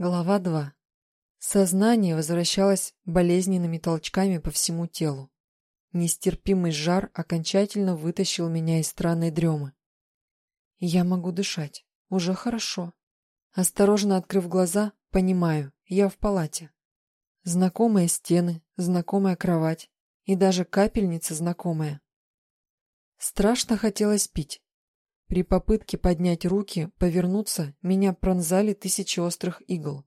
Глава 2. Сознание возвращалось болезненными толчками по всему телу. Нестерпимый жар окончательно вытащил меня из странной дремы. Я могу дышать. Уже хорошо. Осторожно открыв глаза, понимаю, я в палате. Знакомые стены, знакомая кровать и даже капельница знакомая. Страшно хотелось пить. При попытке поднять руки, повернуться, меня пронзали тысячи острых игл.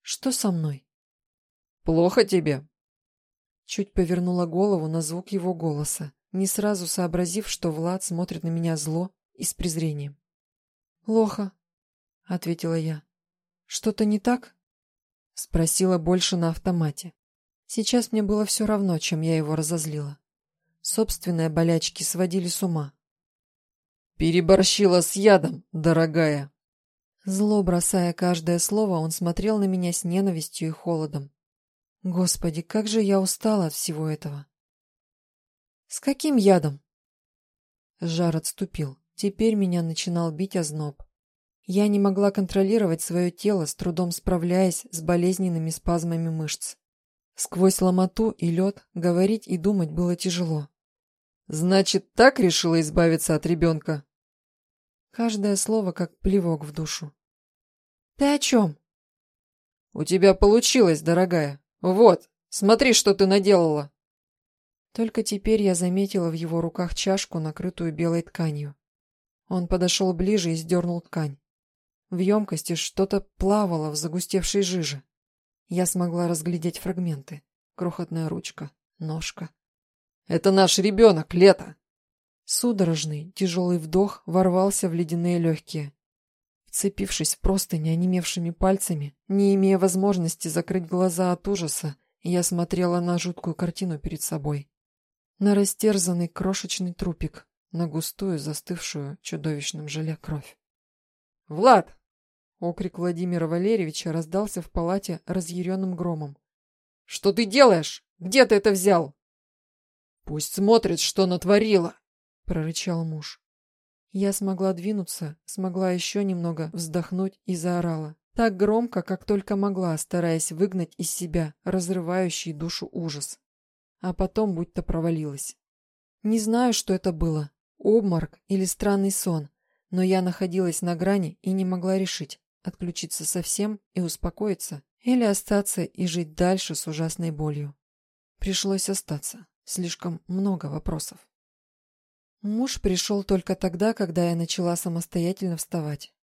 Что со мной? Плохо тебе? Чуть повернула голову на звук его голоса, не сразу сообразив, что Влад смотрит на меня зло и с презрением. Плохо, ответила я. Что-то не так? Спросила больше на автомате. Сейчас мне было все равно, чем я его разозлила. Собственные болячки сводили с ума. Переборщила с ядом, дорогая. Зло бросая каждое слово, он смотрел на меня с ненавистью и холодом. Господи, как же я устала от всего этого. С каким ядом? Жар отступил. Теперь меня начинал бить озноб. Я не могла контролировать свое тело, с трудом справляясь с болезненными спазмами мышц. Сквозь ломоту и лед говорить и думать было тяжело. Значит, так решила избавиться от ребенка? Каждое слово как плевок в душу. Ты о чем? У тебя получилось, дорогая. Вот, смотри, что ты наделала. Только теперь я заметила в его руках чашку, накрытую белой тканью. Он подошел ближе и сдернул ткань. В емкости что-то плавало в загустевшей жиже. Я смогла разглядеть фрагменты. Крохотная ручка, ножка. Это наш ребенок, Лето. Судорожный, тяжелый вдох ворвался в ледяные легкие. Вцепившись в простыни пальцами, не имея возможности закрыть глаза от ужаса, я смотрела на жуткую картину перед собой. На растерзанный крошечный трупик, на густую, застывшую чудовищным желе кровь. «Влад!» — окрик Владимира Валерьевича раздался в палате разъяренным громом. «Что ты делаешь? Где ты это взял?» «Пусть смотрит, что натворила!» Прорычал муж. Я смогла двинуться, смогла еще немного вздохнуть и заорала. Так громко, как только могла, стараясь выгнать из себя разрывающий душу ужас. А потом будто провалилась. Не знаю, что это было, обморок или странный сон, но я находилась на грани и не могла решить, отключиться совсем и успокоиться или остаться и жить дальше с ужасной болью. Пришлось остаться. Слишком много вопросов. Муж пришел только тогда, когда я начала самостоятельно вставать.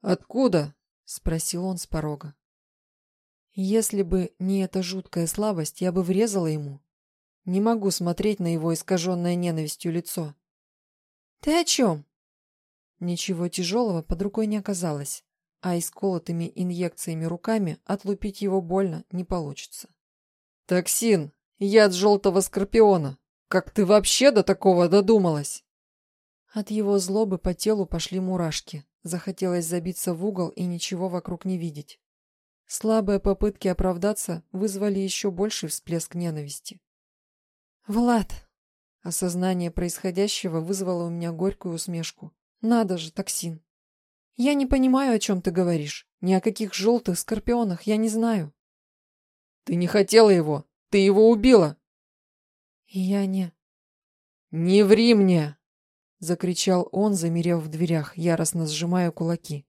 «Откуда?» — спросил он с порога. Если бы не эта жуткая слабость, я бы врезала ему. Не могу смотреть на его искаженное ненавистью лицо. «Ты о чем?» Ничего тяжелого под рукой не оказалось, а исколотыми инъекциями руками отлупить его больно не получится. «Токсин! Яд желтого скорпиона!» Как ты вообще до такого додумалась? От его злобы по телу пошли мурашки. Захотелось забиться в угол и ничего вокруг не видеть. Слабые попытки оправдаться вызвали еще больший всплеск ненависти. «Влад!» Осознание происходящего вызвало у меня горькую усмешку. «Надо же, токсин!» «Я не понимаю, о чем ты говоришь. Ни о каких желтых скорпионах я не знаю». «Ты не хотела его! Ты его убила!» «Я не...» «Не ври мне!» — закричал он, замерев в дверях, яростно сжимая кулаки.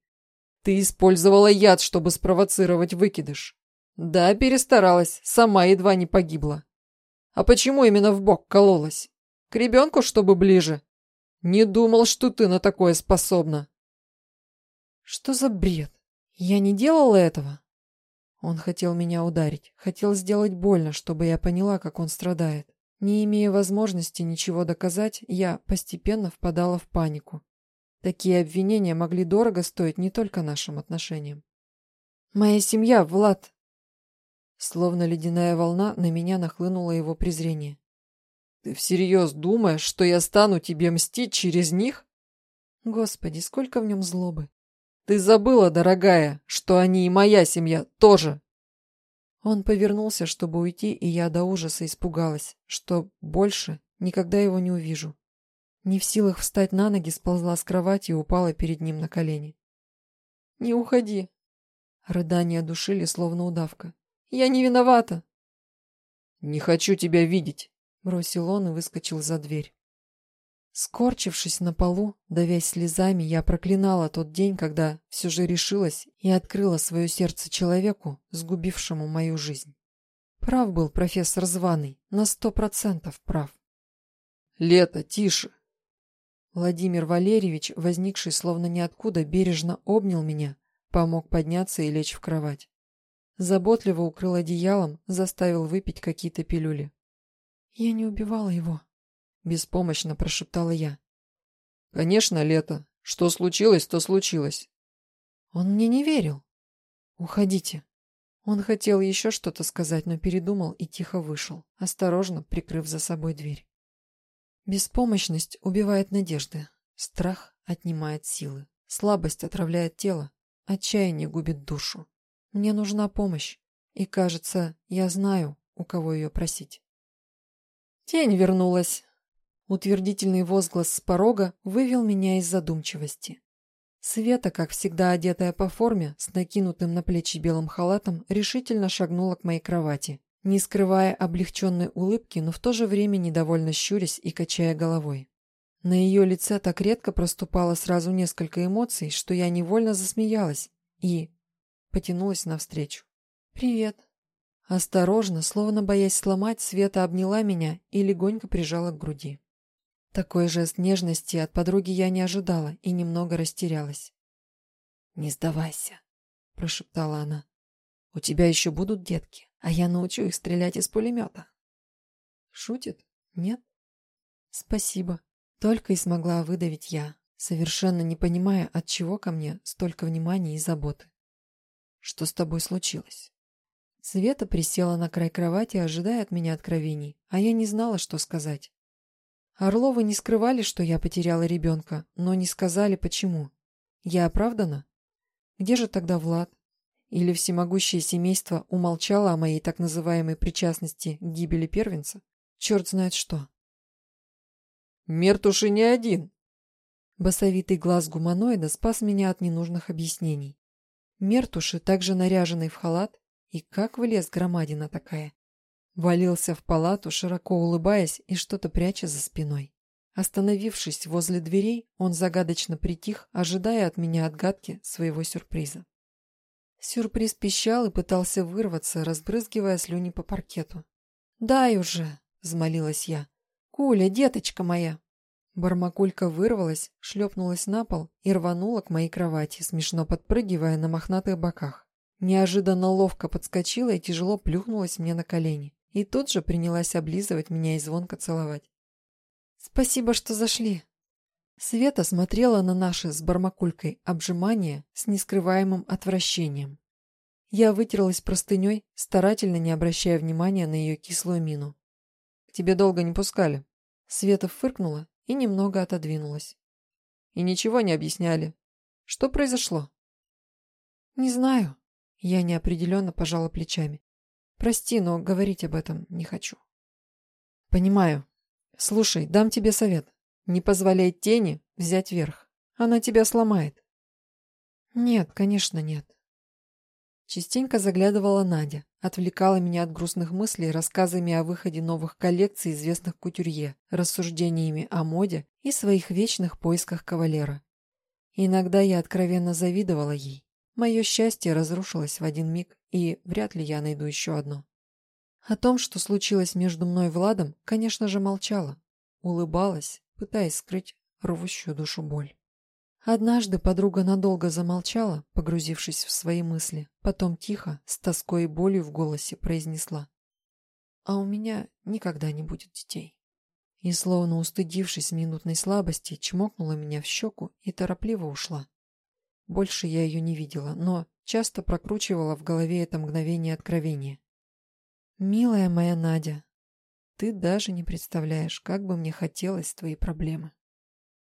«Ты использовала яд, чтобы спровоцировать выкидыш. Да, перестаралась, сама едва не погибла. А почему именно в бок кололась? К ребенку, чтобы ближе? Не думал, что ты на такое способна». «Что за бред? Я не делала этого?» Он хотел меня ударить, хотел сделать больно, чтобы я поняла, как он страдает. Не имея возможности ничего доказать, я постепенно впадала в панику. Такие обвинения могли дорого стоить не только нашим отношениям. «Моя семья, Влад!» Словно ледяная волна, на меня нахлынуло его презрение. «Ты всерьез думаешь, что я стану тебе мстить через них?» Господи, сколько в нем злобы! «Ты забыла, дорогая, что они и моя семья тоже!» Он повернулся, чтобы уйти, и я до ужаса испугалась, что больше никогда его не увижу. Не в силах встать на ноги, сползла с кровати и упала перед ним на колени. «Не уходи!» Рыдания душили, словно удавка. «Я не виновата!» «Не хочу тебя видеть!» Бросил он и выскочил за дверь. Скорчившись на полу, давясь слезами, я проклинала тот день, когда все же решилась и открыла свое сердце человеку, сгубившему мою жизнь. Прав был профессор Званый, на сто процентов прав. «Лето, тише!» Владимир Валерьевич, возникший словно ниоткуда, бережно обнял меня, помог подняться и лечь в кровать. Заботливо укрыл одеялом, заставил выпить какие-то пилюли. «Я не убивала его», — беспомощно прошептала я. «Конечно, Лето. Что случилось, то случилось». Он мне не верил. «Уходите». Он хотел еще что-то сказать, но передумал и тихо вышел, осторожно прикрыв за собой дверь. Беспомощность убивает надежды, страх отнимает силы, слабость отравляет тело, отчаяние губит душу. Мне нужна помощь, и, кажется, я знаю, у кого ее просить. Тень вернулась. Утвердительный возглас с порога вывел меня из задумчивости. Света, как всегда одетая по форме, с накинутым на плечи белым халатом, решительно шагнула к моей кровати, не скрывая облегченной улыбки, но в то же время недовольно щурясь и качая головой. На ее лице так редко проступало сразу несколько эмоций, что я невольно засмеялась и потянулась навстречу. «Привет», Осторожно, словно боясь сломать, Света обняла меня и легонько прижала к груди. Такой жест нежности от подруги я не ожидала и немного растерялась. «Не сдавайся», — прошептала она. «У тебя еще будут детки, а я научу их стрелять из пулемета». «Шутит? Нет?» «Спасибо», — только и смогла выдавить я, совершенно не понимая, от чего ко мне столько внимания и заботы. «Что с тобой случилось?» Света присела на край кровати, ожидая от меня откровений, а я не знала, что сказать. Орловы не скрывали, что я потеряла ребенка, но не сказали, почему. Я оправдана? Где же тогда Влад? Или всемогущее семейство умолчало о моей так называемой причастности к гибели первенца? Черт знает что. Мертуши не один. Басовитый глаз гуманоида спас меня от ненужных объяснений. Мертуши, также наряженный в халат, и как влез громадина такая? Валился в палату, широко улыбаясь и что-то пряча за спиной. Остановившись возле дверей, он загадочно притих, ожидая от меня отгадки своего сюрприза. Сюрприз пищал и пытался вырваться, разбрызгивая слюни по паркету. «Дай уже!» — взмолилась я. «Куля, деточка моя!» Бармакулька вырвалась, шлепнулась на пол и рванула к моей кровати, смешно подпрыгивая на мохнатых боках. Неожиданно ловко подскочила и тяжело плюхнулась мне на колени. И тут же принялась облизывать меня и звонко целовать. «Спасибо, что зашли!» Света смотрела на наши с бармакулькой обжимания с нескрываемым отвращением. Я вытерлась простыней, старательно не обращая внимания на ее кислую мину. «К тебе долго не пускали». Света фыркнула и немного отодвинулась. «И ничего не объясняли. Что произошло?» «Не знаю», я неопределенно пожала плечами. Прости, но говорить об этом не хочу. Понимаю. Слушай, дам тебе совет. Не позволяй тени взять верх. Она тебя сломает. Нет, конечно, нет. Частенько заглядывала Надя, отвлекала меня от грустных мыслей рассказами о выходе новых коллекций известных кутюрье, рассуждениями о моде и своих вечных поисках кавалера. Иногда я откровенно завидовала ей. Мое счастье разрушилось в один миг, и вряд ли я найду еще одно. О том, что случилось между мной и Владом, конечно же, молчала. Улыбалась, пытаясь скрыть рвущую душу боль. Однажды подруга надолго замолчала, погрузившись в свои мысли, потом тихо, с тоской и болью в голосе произнесла. «А у меня никогда не будет детей». И, словно устыдившись минутной слабости, чмокнула меня в щеку и торопливо ушла. Больше я ее не видела, но часто прокручивала в голове это мгновение откровения. «Милая моя Надя, ты даже не представляешь, как бы мне хотелось твои проблемы».